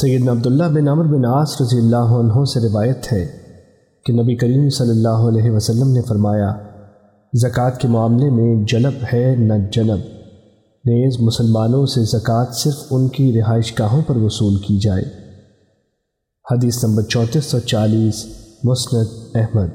سیدنا عبداللہ بن عمر بن عاص رضی اللہ عنہ سے روایت ہے کہ نبی کریم صلی اللہ علیہ وسلم نے فرمایا، زکوٰۃ کے معاملے میں جلب ہے نہ جنب نیز مسلمانوں سے زکوٰۃ صرف ان کی رہائش گاہوں پر وصول کی جائے۔ حدیث نمبر چونتیس سو چالیس، مسند احمد۔